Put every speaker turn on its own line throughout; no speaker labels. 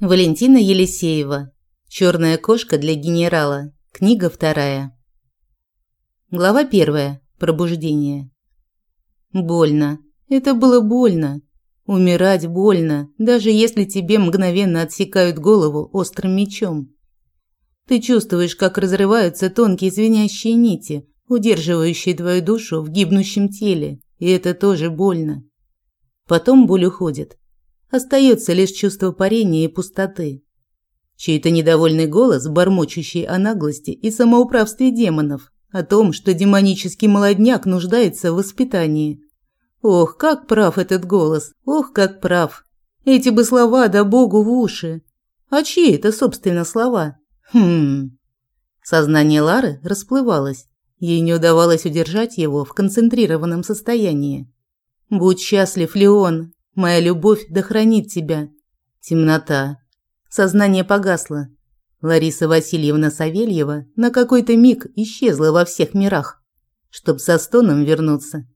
Валентина Елисеева. Черная кошка для генерала. Книга вторая. Глава первая. Пробуждение. Больно. Это было больно. Умирать больно, даже если тебе мгновенно отсекают голову острым мечом. Ты чувствуешь, как разрываются тонкие звенящие нити, удерживающие твою душу в гибнущем теле, и это тоже больно. Потом боль уходит, Остается лишь чувство парения и пустоты. Чей-то недовольный голос, бормочущий о наглости и самоуправстве демонов, о том, что демонический молодняк нуждается в воспитании. Ох, как прав этот голос, ох, как прав. Эти бы слова да богу в уши. А чьи это, собственно, слова? Хм. Сознание Лары расплывалось. Ей не удавалось удержать его в концентрированном состоянии. «Будь счастлив, Леон, Моя любовь да хранит тебя. Темнота. Сознание погасло. Лариса Васильевна Савельева на какой-то миг исчезла во всех мирах, чтоб со стоном вернуться.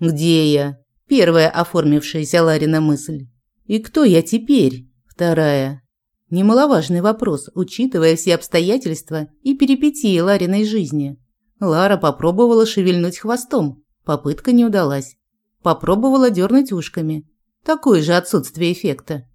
Где я? Первая оформившаяся Ларина мысль. И кто я теперь? Вторая. Немаловажный вопрос, учитывая все обстоятельства и перипетии Лариной жизни. Лара попробовала шевельнуть хвостом. Попытка не удалась. Попробовала дернуть ушками. Такое же отсутствие эффекта.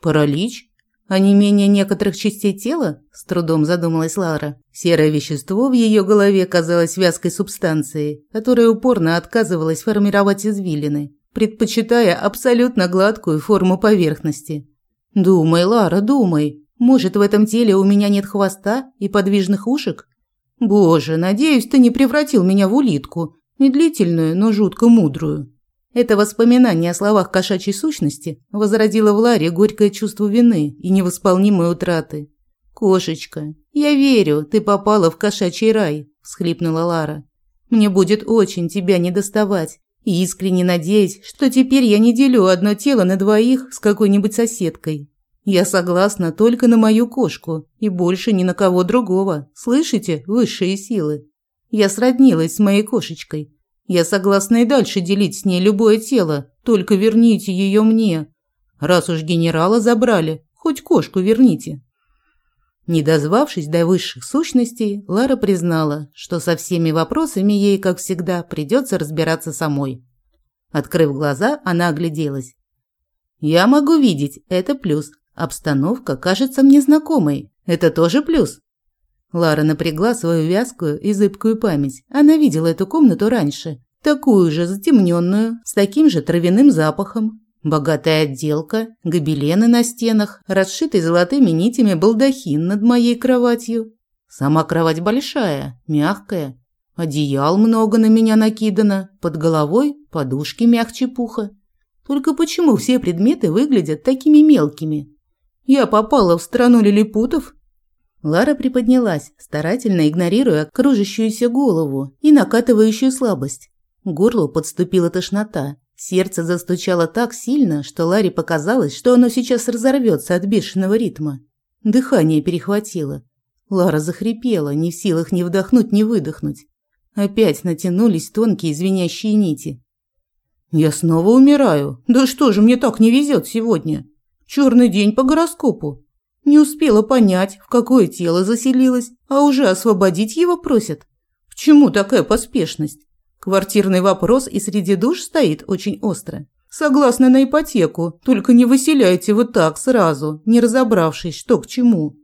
Паралич? А не менее некоторых частей тела? С трудом задумалась Лара. Серое вещество в ее голове казалось вязкой субстанцией, которая упорно отказывалась формировать извилины, предпочитая абсолютно гладкую форму поверхности. «Думай, Лара, думай. Может, в этом теле у меня нет хвоста и подвижных ушек? Боже, надеюсь, ты не превратил меня в улитку, медлительную, но жутко мудрую». Это воспоминание о словах кошачьей сущности возродило в Ларе горькое чувство вины и невосполнимой утраты. «Кошечка, я верю, ты попала в кошачий рай», – всхлипнула Лара. «Мне будет очень тебя недоставать, и искренне надеюсь, что теперь я не делю одно тело на двоих с какой-нибудь соседкой. Я согласна только на мою кошку и больше ни на кого другого. Слышите, высшие силы? Я сроднилась с моей кошечкой, я согласна и дальше делить с ней любое тело, только верните ее мне. Раз уж генерала забрали, хоть кошку верните. Не дозвавшись до высших сущностей, Лара признала, что со всеми вопросами ей, как всегда, придется разбираться самой. Открыв глаза, она огляделась. «Я могу видеть, это плюс. Обстановка кажется мне знакомой. Это тоже плюс?» Лара напрягла свою вязкую и зыбкую память. Она видела эту комнату раньше. Такую же затемненную, с таким же травяным запахом. Богатая отделка, гобелены на стенах, расшитый золотыми нитями балдахин над моей кроватью. Сама кровать большая, мягкая. Одеял много на меня накидано, под головой подушки мягче пуха. Только почему все предметы выглядят такими мелкими? Я попала в страну лилипутов Лара приподнялась, старательно игнорируя кружащуюся голову и накатывающую слабость. К горлу подступила тошнота. Сердце застучало так сильно, что Ларе показалось, что оно сейчас разорвется от бешеного ритма. Дыхание перехватило. Лара захрипела, не в силах ни вдохнуть, ни выдохнуть. Опять натянулись тонкие звенящие нити. «Я снова умираю. Да что же мне так не везет сегодня? Черный день по гороскопу. Не успела понять, в какое тело заселилась, а уже освободить его просят. К чему такая поспешность? Квартирный вопрос и среди душ стоит очень остро. Согласна на ипотеку, только не выселяйте вот так сразу, не разобравшись, что к чему.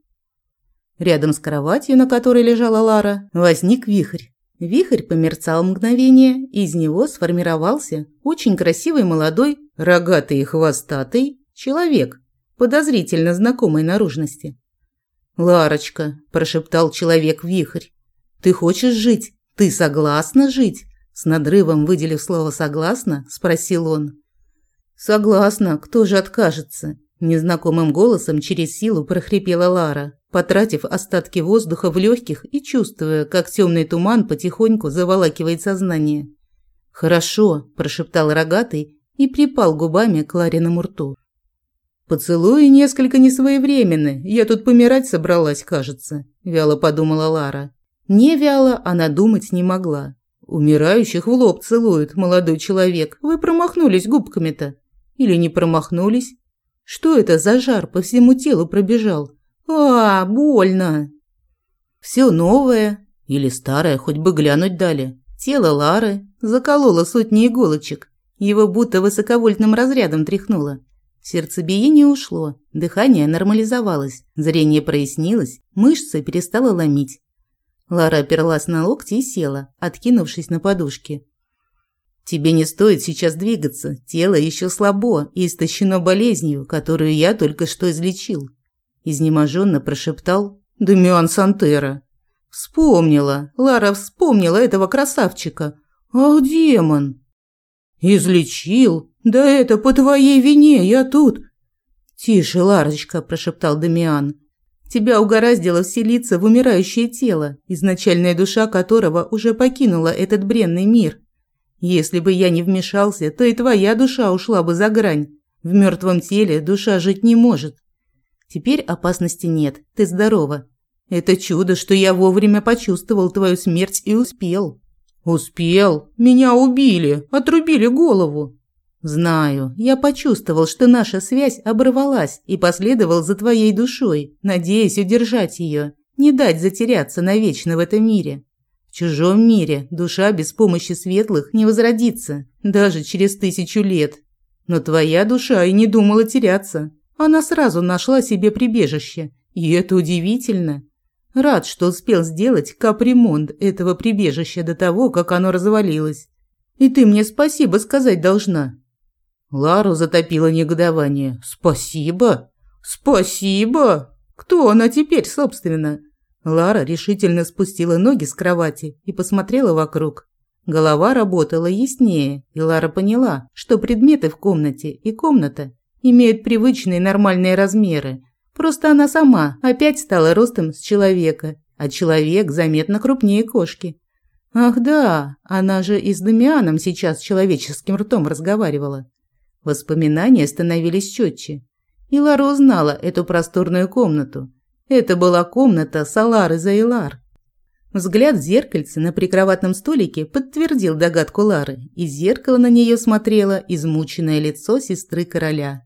Рядом с кроватью, на которой лежала Лара, возник вихрь. Вихрь померцал мгновение, и из него сформировался очень красивый молодой, рогатый и хвостатый человек – подозрительно знакомой наружности. «Ларочка», – прошептал человек-вихрь, – «ты хочешь жить? Ты согласна жить?» С надрывом выделив слово «согласна», спросил он. «Согласна, кто же откажется?» Незнакомым голосом через силу прохрипела Лара, потратив остатки воздуха в легких и чувствуя, как темный туман потихоньку заволакивает сознание. «Хорошо», – прошептал рогатый и припал губами к Лариному рту. «Поцелуи несколько несвоевременны. Я тут помирать собралась, кажется», – вяло подумала Лара. Не вяло она думать не могла. «Умирающих в лоб целуют, молодой человек. Вы промахнулись губками-то. Или не промахнулись? Что это за жар по всему телу пробежал? А, больно. Все новое или старое, хоть бы глянуть дали. Тело Лары закололо сотни иголочек. Его будто высоковольтным разрядом тряхнуло. Сердцебиение ушло, дыхание нормализовалось, зрение прояснилось, мышцы перестала ломить. Лара оперлась на локти и села, откинувшись на подушке. «Тебе не стоит сейчас двигаться, тело еще слабо и истощено болезнью, которую я только что излечил», – изнеможенно прошептал Демиан Сантера. «Вспомнила, Лара вспомнила этого красавчика. Ах, демон!» «Излечил? Да это по твоей вине, я тут!» «Тише, Ларочка», – прошептал Дамиан. «Тебя угораздило вселиться в умирающее тело, изначальная душа которого уже покинула этот бренный мир. Если бы я не вмешался, то и твоя душа ушла бы за грань. В мертвом теле душа жить не может. Теперь опасности нет, ты здорова. Это чудо, что я вовремя почувствовал твою смерть и успел». «Успел? Меня убили, отрубили голову». «Знаю. Я почувствовал, что наша связь оборвалась и последовал за твоей душой, надеясь удержать ее, не дать затеряться навечно в этом мире. В чужом мире душа без помощи светлых не возродится, даже через тысячу лет. Но твоя душа и не думала теряться. Она сразу нашла себе прибежище, и это удивительно. Рад, что успел сделать капремонт этого прибежища до того, как оно развалилось. И ты мне спасибо сказать должна. Лару затопило негодование. Спасибо? Спасибо? Кто она теперь, собственно? Лара решительно спустила ноги с кровати и посмотрела вокруг. Голова работала яснее, и Лара поняла, что предметы в комнате и комната имеют привычные нормальные размеры, Просто она сама опять стала ростом с человека, а человек заметно крупнее кошки. Ах да, она же и с Дамианом сейчас человеческим ртом разговаривала. Воспоминания становились четче. И Лара узнала эту просторную комнату. Это была комната Салары Заилар. Взгляд в зеркальце на прикроватном столике подтвердил догадку Лары. Из зеркала на нее смотрело измученное лицо сестры короля.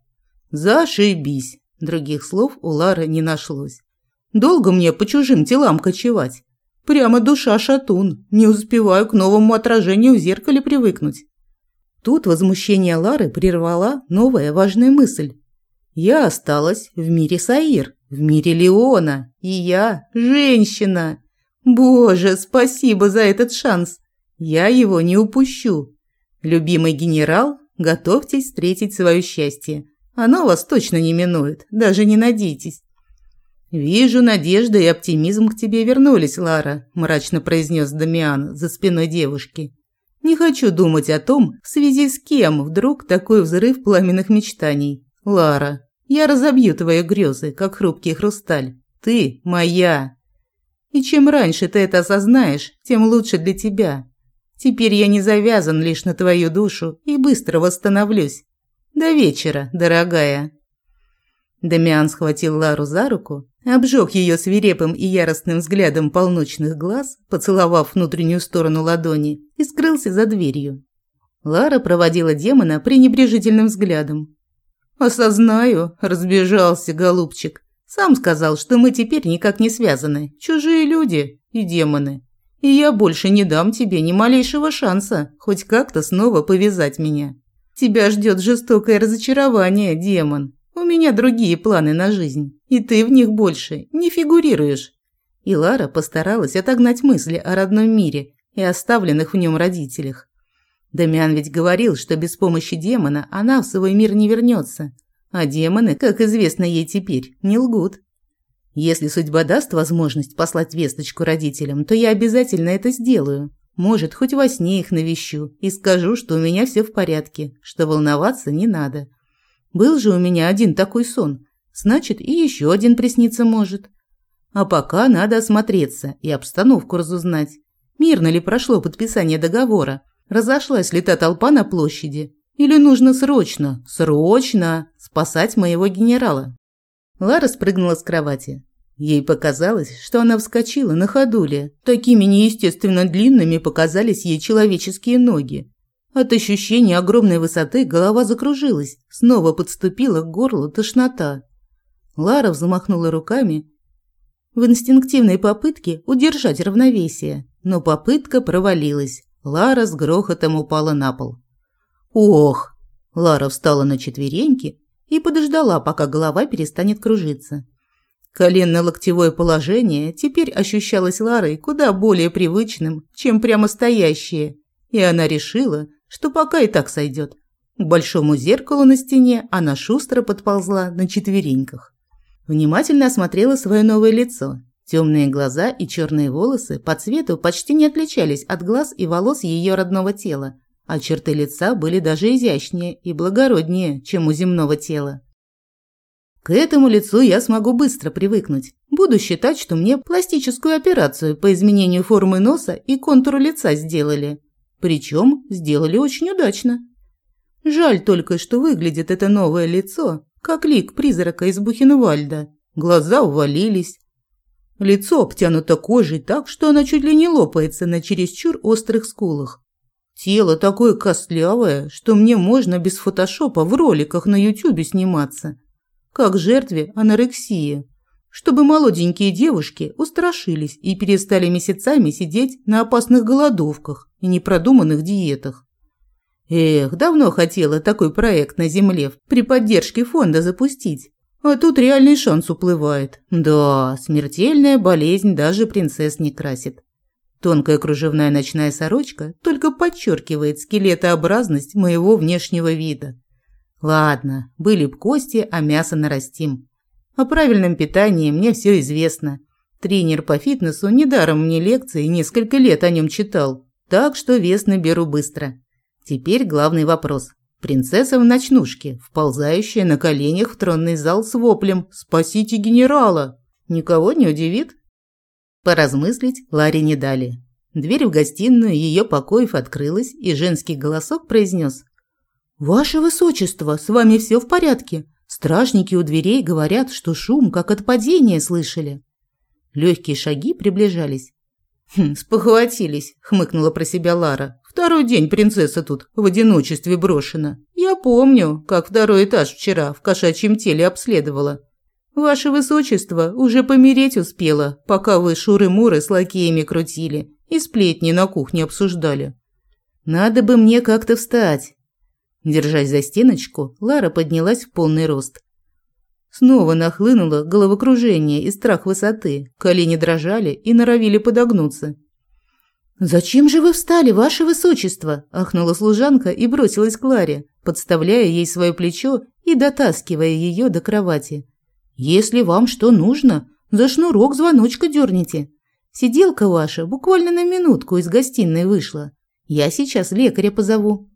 «Зашибись!» Других слов у Лары не нашлось. Долго мне по чужим телам кочевать. Прямо душа шатун. Не успеваю к новому отражению в зеркале привыкнуть. Тут возмущение Лары прервала новая важная мысль. Я осталась в мире Саир, в мире Леона, и я женщина. Боже, спасибо за этот шанс. Я его не упущу. Любимый генерал, готовьтесь встретить свое счастье. Оно вас точно не минует, даже не надейтесь. Вижу, надежда и оптимизм к тебе вернулись, Лара, мрачно произнес Дамиан за спиной девушки. Не хочу думать о том, в связи с кем вдруг такой взрыв пламенных мечтаний. Лара, я разобью твои грезы, как хрупкий хрусталь. Ты моя. И чем раньше ты это осознаешь, тем лучше для тебя. Теперь я не завязан лишь на твою душу и быстро восстановлюсь. До вечера, дорогая. Дамиан схватил Лару за руку, обжег ее свирепым и яростным взглядом полночных глаз, поцеловав внутреннюю сторону ладони, и скрылся за дверью. Лара проводила демона пренебрежительным взглядом. «Осознаю», – разбежался голубчик. «Сам сказал, что мы теперь никак не связаны. Чужие люди и демоны. И я больше не дам тебе ни малейшего шанса хоть как-то снова повязать меня». Тебя ждет жестокое разочарование, демон. У меня другие планы на жизнь, и ты в них больше не фигурируешь». И Лара постаралась отогнать мысли о родном мире и оставленных в нем родителях. Дамиан ведь говорил, что без помощи демона она в свой мир не вернется. А демоны, как известно ей теперь, не лгут. Если судьба даст возможность послать весточку родителям, то я обязательно это сделаю. Может, хоть во сне их навещу и скажу, что у меня все в порядке, что волноваться не надо. Был же у меня один такой сон, значит, и еще один присниться может. А пока надо осмотреться и обстановку разузнать. Мирно ли прошло подписание договора? Разошлась ли та толпа на площади? Или нужно срочно, срочно спасать моего генерала? Лара спрыгнула с кровати. Ей показалось, что она вскочила на ходуле. Такими неестественно длинными показались ей человеческие ноги. От ощущения огромной высоты голова закружилась, снова подступила к горлу тошнота. Лара взмахнула руками в инстинктивной попытке удержать равновесие, но попытка провалилась. Лара с грохотом упала на пол. «Ох!» Лара встала на четвереньки и подождала, пока голова перестанет кружиться. Коленно-локтевое положение теперь ощущалось Ларой куда более привычным, чем прямо стоящее, и она решила, что пока и так сойдет. К большому зеркалу на стене она шустро подползла на четвереньках. Внимательно осмотрела свое новое лицо. Темные глаза и черные волосы по цвету почти не отличались от глаз и волос ее родного тела, а черты лица были даже изящнее и благороднее, чем у земного тела. К этому лицу я смогу быстро привыкнуть. Буду считать, что мне пластическую операцию по изменению формы носа и контуру лица сделали. Причем сделали очень удачно. Жаль только, что выглядит это новое лицо, как лик призрака из Бухенвальда. Глаза увалились. Лицо обтянуто кожей так, что она чуть ли не лопается на чересчур острых скулах. Тело такое костлявое, что мне можно без фотошопа в роликах на ютюбе сниматься как жертве анорексии, чтобы молоденькие девушки устрашились и перестали месяцами сидеть на опасных голодовках и непродуманных диетах. Эх, давно хотела такой проект на Земле при поддержке фонда запустить. А тут реальный шанс уплывает. Да, смертельная болезнь даже принцесс не красит. Тонкая кружевная ночная сорочка только подчеркивает скелетообразность моего внешнего вида. Ладно, были б кости, а мясо нарастим. О правильном питании мне все известно. Тренер по фитнесу недаром мне лекции несколько лет о нем читал, так что вес наберу быстро. Теперь главный вопрос. Принцесса в ночнушке, вползающая на коленях в тронный зал с воплем «Спасите генерала!» Никого не удивит? Поразмыслить Ларе не дали. Дверь в гостиную ее покоев открылась, и женский голосок произнес «Ваше высочество, с вами все в порядке? Стражники у дверей говорят, что шум, как от падения, слышали». Легкие шаги приближались. «Хм, «Спохватились», – хмыкнула про себя Лара. «Второй день принцесса тут в одиночестве брошена. Я помню, как второй этаж вчера в кошачьем теле обследовала. Ваше высочество уже помереть успела, пока вы шуры-муры с лакеями крутили и сплетни на кухне обсуждали. Надо бы мне как-то встать, Держась за стеночку, Лара поднялась в полный рост. Снова нахлынуло головокружение и страх высоты. Колени дрожали и норовили подогнуться. «Зачем же вы встали, ваше высочество?» – ахнула служанка и бросилась к Ларе, подставляя ей свое плечо и дотаскивая ее до кровати. «Если вам что нужно, за шнурок звоночка дерните. Сиделка ваша буквально на минутку из гостиной вышла. Я сейчас лекаря позову».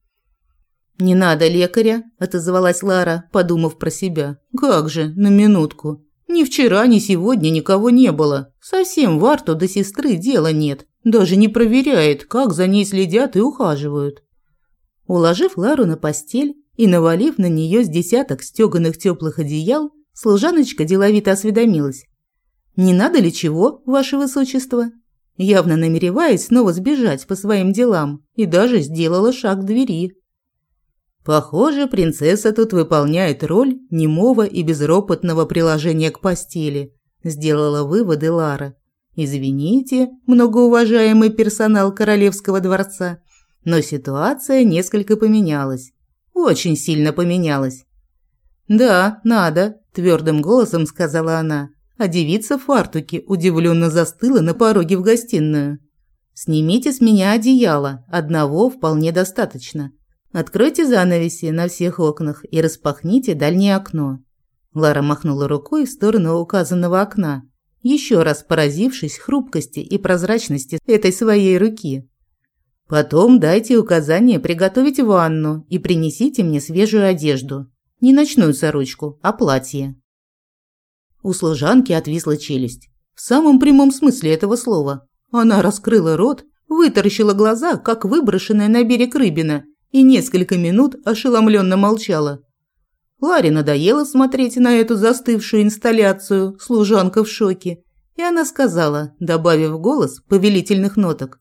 «Не надо лекаря», – отозвалась Лара, подумав про себя. «Как же, на минутку. Ни вчера, ни сегодня никого не было. Совсем в Арту до сестры дела нет. Даже не проверяет, как за ней следят и ухаживают». Уложив Лару на постель и навалив на нее с десяток стеганых теплых одеял, служаночка деловито осведомилась. «Не надо ли чего, ваше высочество?» Явно намереваясь снова сбежать по своим делам и даже сделала шаг к двери. Похоже, принцесса тут выполняет роль немого и безропотного приложения к постели, сделала выводы Лара. Извините, многоуважаемый персонал королевского дворца, но ситуация несколько поменялась. Очень сильно поменялась. Да, надо, твердым голосом сказала она, а девица в фартуке удивленно застыла на пороге в гостиную. Снимите с меня одеяло, одного вполне достаточно. Откройте занавеси на всех окнах и распахните дальнее окно. Лара махнула рукой в сторону указанного окна, еще раз поразившись хрупкости и прозрачности этой своей руки. Потом дайте указание приготовить ванну и принесите мне свежую одежду. Не ночную сорочку, а платье. У служанки отвисла челюсть. В самом прямом смысле этого слова. Она раскрыла рот, вытаращила глаза, как выброшенная на берег рыбина, и несколько минут ошеломленно молчала. Ларе надоело смотреть на эту застывшую инсталляцию, служанка в шоке, и она сказала, добавив голос повелительных ноток.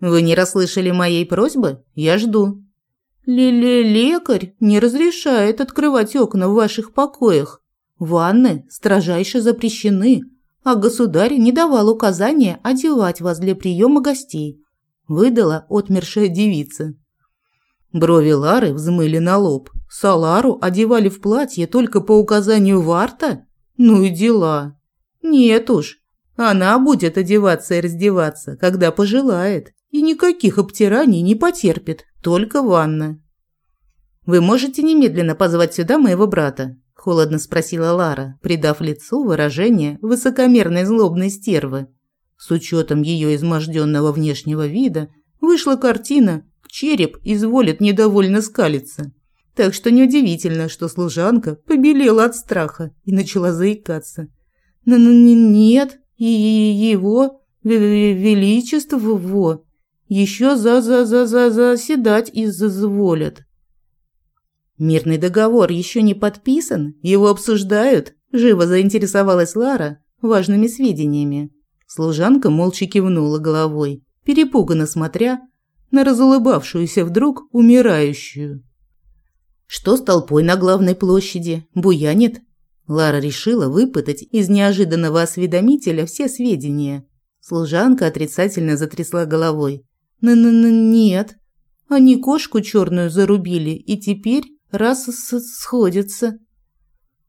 Вы не расслышали моей просьбы? Я жду. Ле-ле-лекарь не разрешает открывать окна в ваших покоях. Ванны строжайше запрещены, а государь не давал указания одевать вас для приема гостей. Выдала отмершая девица. Брови Лары взмыли на лоб. Салару одевали в платье только по указанию Варта? Ну и дела. Нет уж, она будет одеваться и раздеваться, когда пожелает, и никаких обтираний не потерпит, только ванна. «Вы можете немедленно позвать сюда моего брата?» – холодно спросила Лара, придав лицу выражение высокомерной злобной стервы. С учетом ее изможденного внешнего вида вышла картина «Череп изволит недовольно скалиться». Так что неудивительно, что служанка побелела от страха и начала заикаться. «Н -н «Нет, и его величество во еще за за за за заседать изволят». «Мирный договор еще не подписан, его обсуждают», – живо заинтересовалась Лара важными сведениями. Служанка молча кивнула головой, перепуганно смотря на разулыбавшуюся вдруг умирающую. Что с толпой на главной площади? Буянит? Лара решила выпытать из неожиданного осведомителя все сведения. Служанка отрицательно затрясла головой. Н -н -н «Нет, они кошку черную зарубили и теперь раз сходятся».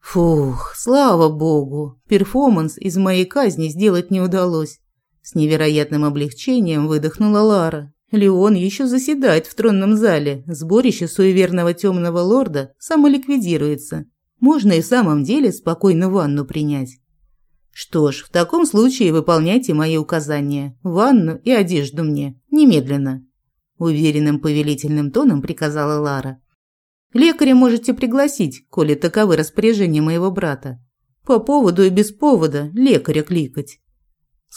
Фух, слава богу, перформанс из моей казни сделать не удалось. С невероятным облегчением выдохнула Лара. Леон еще заседает в тронном зале. Сборище суеверного темного лорда самоликвидируется. Можно и в самом деле спокойно ванну принять. Что ж, в таком случае выполняйте мои указания. Ванну и одежду мне. Немедленно. Уверенным повелительным тоном приказала Лара. Лекаря можете пригласить, коли таковы распоряжения моего брата. По поводу и без повода лекаря кликать.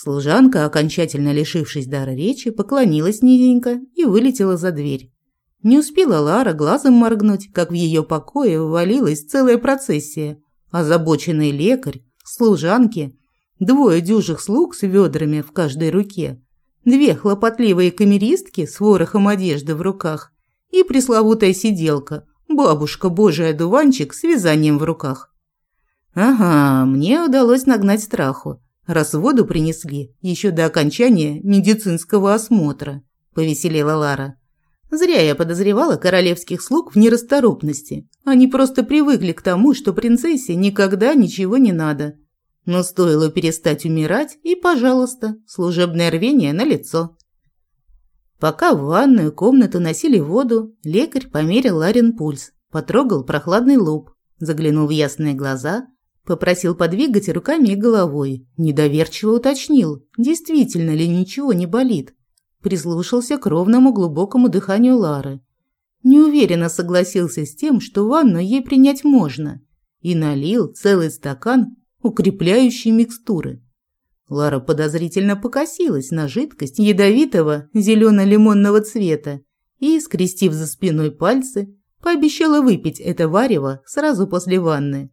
Служанка, окончательно лишившись дара речи, поклонилась низенько и вылетела за дверь. Не успела Лара глазом моргнуть, как в ее покое ввалилась целая процессия. Озабоченный лекарь, служанки, двое дюжих слуг с ведрами в каждой руке, две хлопотливые камеристки с ворохом одежды в руках и пресловутая сиделка, бабушка божий одуванчик с вязанием в руках. Ага, мне удалось нагнать страху раз воду принесли еще до окончания медицинского осмотра», – повеселела Лара. «Зря я подозревала королевских слуг в нерасторопности. Они просто привыкли к тому, что принцессе никогда ничего не надо. Но стоило перестать умирать, и, пожалуйста, служебное рвение на лицо. Пока в ванную комнату носили воду, лекарь померил Ларин пульс, потрогал прохладный лоб, заглянул в ясные глаза – Попросил подвигать руками и головой. Недоверчиво уточнил, действительно ли ничего не болит. Прислушался к ровному глубокому дыханию Лары. Неуверенно согласился с тем, что ванну ей принять можно. И налил целый стакан укрепляющей микстуры. Лара подозрительно покосилась на жидкость ядовитого зелено-лимонного цвета и, скрестив за спиной пальцы, пообещала выпить это варево сразу после ванны.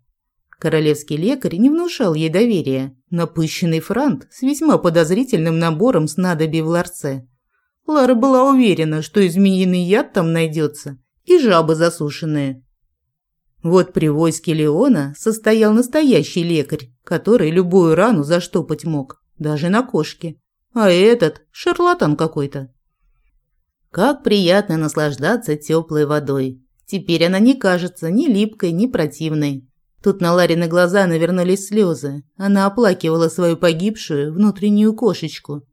Королевский лекарь не внушал ей доверия. Напыщенный франт с весьма подозрительным набором снадобий в ларце. Лара была уверена, что измененный яд там найдется и жабы засушенные. Вот при войске Леона состоял настоящий лекарь, который любую рану заштопать мог, даже на кошке. А этот – шарлатан какой-то. Как приятно наслаждаться теплой водой. Теперь она не кажется ни липкой, ни противной. Тут на Ларины глаза навернулись слезы. Она оплакивала свою погибшую внутреннюю кошечку.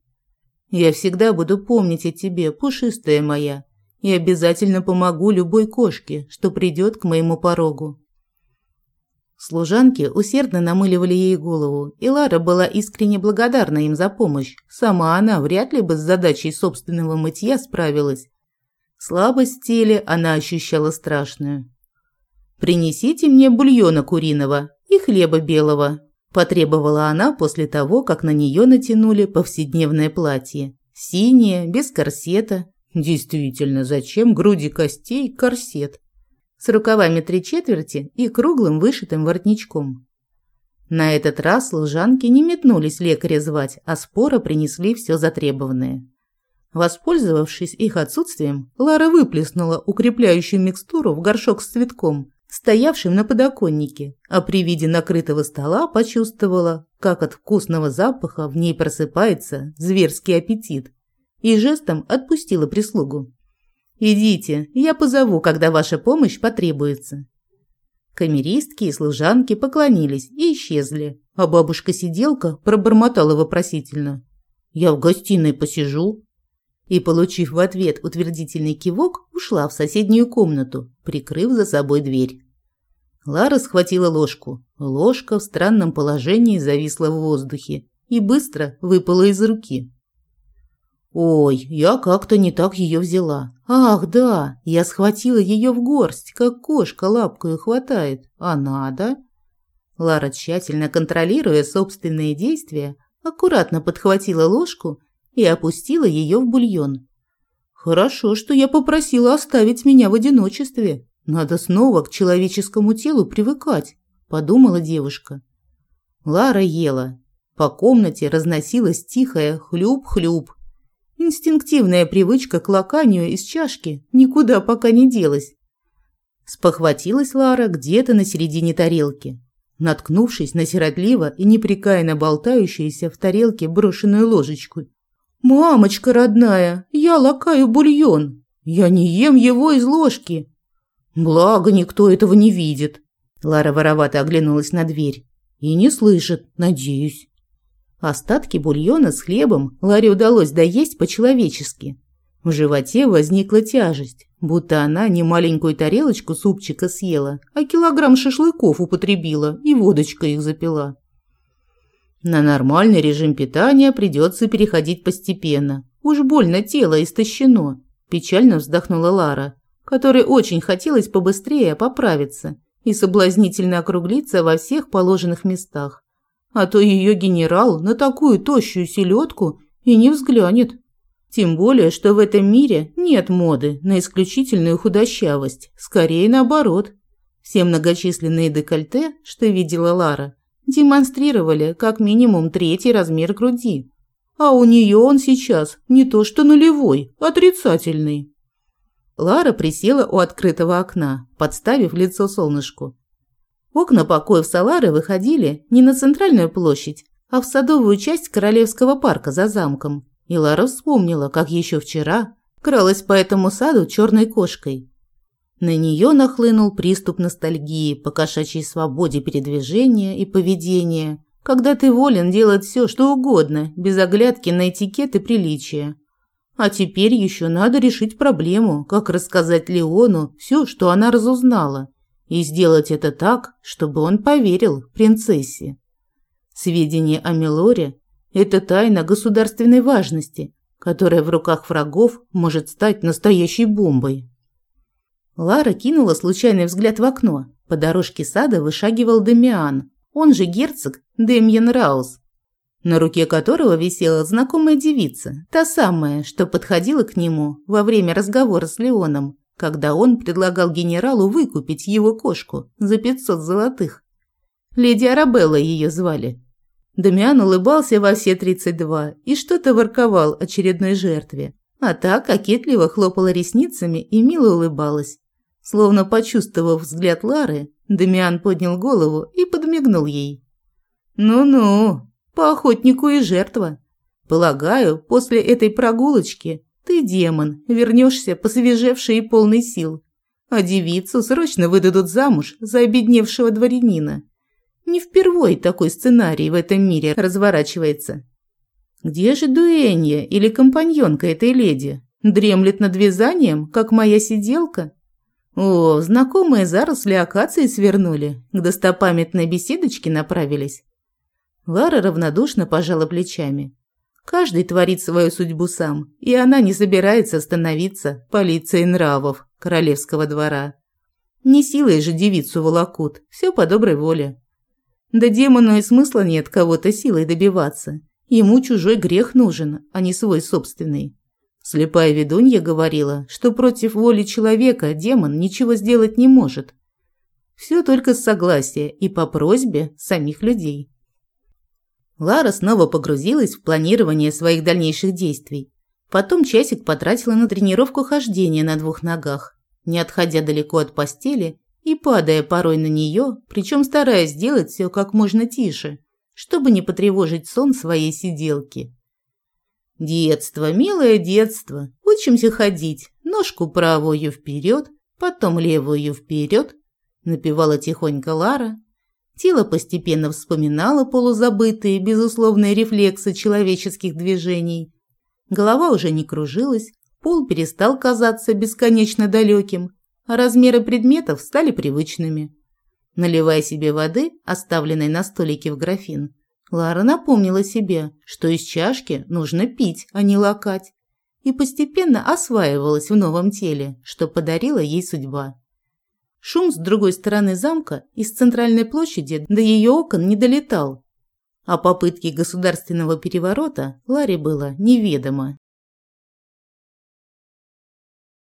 «Я всегда буду помнить о тебе, пушистая моя, и обязательно помогу любой кошке, что придет к моему порогу». Служанки усердно намыливали ей голову, и Лара была искренне благодарна им за помощь. Сама она вряд ли бы с задачей собственного мытья справилась. Слабость в теле она ощущала страшную. «Принесите мне бульона куриного и хлеба белого», – потребовала она после того, как на нее натянули повседневное платье. Синее, без корсета. Действительно, зачем груди костей корсет? С рукавами три четверти и круглым вышитым воротничком. На этот раз служанки не метнулись лекаря звать, а споро принесли все затребованное. Воспользовавшись их отсутствием, Лара выплеснула укрепляющую микстуру в горшок с цветком, стоявшим на подоконнике, а при виде накрытого стола почувствовала, как от вкусного запаха в ней просыпается зверский аппетит, и жестом отпустила прислугу. «Идите, я позову, когда ваша помощь потребуется». Камеристки и служанки поклонились и исчезли, а бабушка-сиделка пробормотала вопросительно. «Я в гостиной посижу». И, получив в ответ утвердительный кивок, ушла в соседнюю комнату, прикрыв за собой дверь. Лара схватила ложку. Ложка в странном положении зависла в воздухе и быстро выпала из руки. Ой, я как-то не так ее взяла. Ах, да, я схватила ее в горсть, как кошка лапкою хватает. А надо? Лара, тщательно контролируя собственные действия, аккуратно подхватила ложку и опустила ее в бульон. Хорошо, что я попросила оставить меня в одиночестве. Надо снова к человеческому телу привыкать, подумала девушка. Лара ела. По комнате разносилось тихое хлюп-хлюп Инстинктивная привычка к лаканию из чашки никуда пока не делась. Спохватилась Лара где-то на середине тарелки, наткнувшись на сиротливо и непрекаянно болтающуюся в тарелке брошенную ложечку. «Мамочка родная, я лакаю бульон. Я не ем его из ложки». «Благо, никто этого не видит». Лара воровато оглянулась на дверь. «И не слышит, надеюсь». Остатки бульона с хлебом Ларе удалось доесть по-человечески. В животе возникла тяжесть, будто она не маленькую тарелочку супчика съела, а килограмм шашлыков употребила и водочкой их запила. На нормальный режим питания придется переходить постепенно. Уж больно тело истощено, печально вздохнула Лара, которой очень хотелось побыстрее поправиться и соблазнительно округлиться во всех положенных местах а то ее генерал на такую тощую селедку и не взглянет. Тем более, что в этом мире нет моды на исключительную худощавость, скорее наоборот. Все многочисленные декольте, что видела Лара, демонстрировали как минимум третий размер груди. А у нее он сейчас не то что нулевой, отрицательный. Лара присела у открытого окна, подставив лицо солнышку, Окна покоев Салары выходили не на центральную площадь, а в садовую часть Королевского парка за замком. И Лара вспомнила, как еще вчера кралась по этому саду черной кошкой. На нее нахлынул приступ ностальгии по кошачьей свободе передвижения и поведения, когда ты волен делать все, что угодно, без оглядки на этикет и приличия. А теперь еще надо решить проблему, как рассказать Леону все, что она разузнала – и сделать это так, чтобы он поверил принцессе. Сведения о Милоре – это тайна государственной важности, которая в руках врагов может стать настоящей бомбой. Лара кинула случайный взгляд в окно. По дорожке сада вышагивал Демиан, он же герцог Демьян Раус, на руке которого висела знакомая девица, та самая, что подходила к нему во время разговора с Леоном когда он предлагал генералу выкупить его кошку за 500 золотых. Леди Арабелла ее звали. Дамиан улыбался во все 32 и что-то ворковал очередной жертве, а та кокетливо хлопала ресницами и мило улыбалась. Словно почувствовав взгляд Лары, Дамиан поднял голову и подмигнул ей. «Ну-ну, по охотнику и жертва. Полагаю, после этой прогулочки ты демон, вернешься посвежевший и полный сил. А девицу срочно выдадут замуж за обедневшего дворянина. Не впервой такой сценарий в этом мире разворачивается. Где же дуэнья или компаньонка этой леди? Дремлет над вязанием, как моя сиделка? О, знакомые заросли акации свернули, к достопамятной беседочке направились. Лара равнодушно пожала плечами. Каждый творит свою судьбу сам, и она не собирается становиться полицией нравов королевского двора. Не силой же девицу волокут, все по доброй воле. Да демону и смысла нет кого-то силой добиваться. Ему чужой грех нужен, а не свой собственный. Слепая ведунья говорила, что против воли человека демон ничего сделать не может. Все только с согласия и по просьбе самих людей. Лара снова погрузилась в планирование своих дальнейших действий. Потом часик потратила на тренировку хождения на двух ногах, не отходя далеко от постели и падая порой на нее, причем стараясь сделать все как можно тише, чтобы не потревожить сон своей сиделки. Детство, милое детство. Учимся ходить. Ножку правую вперед, потом левую вперед. Напевала тихонько Лара. Тело постепенно вспоминало полузабытые, безусловные рефлексы человеческих движений. Голова уже не кружилась, пол перестал казаться бесконечно далеким, а размеры предметов стали привычными. Наливая себе воды, оставленной на столике в графин, Лара напомнила себе, что из чашки нужно пить, а не лакать, и постепенно осваивалась в новом теле, что подарила ей судьба. Шум с другой стороны замка из центральной площади до ее окон не долетал, а попытки государственного переворота Ларе было неведомо.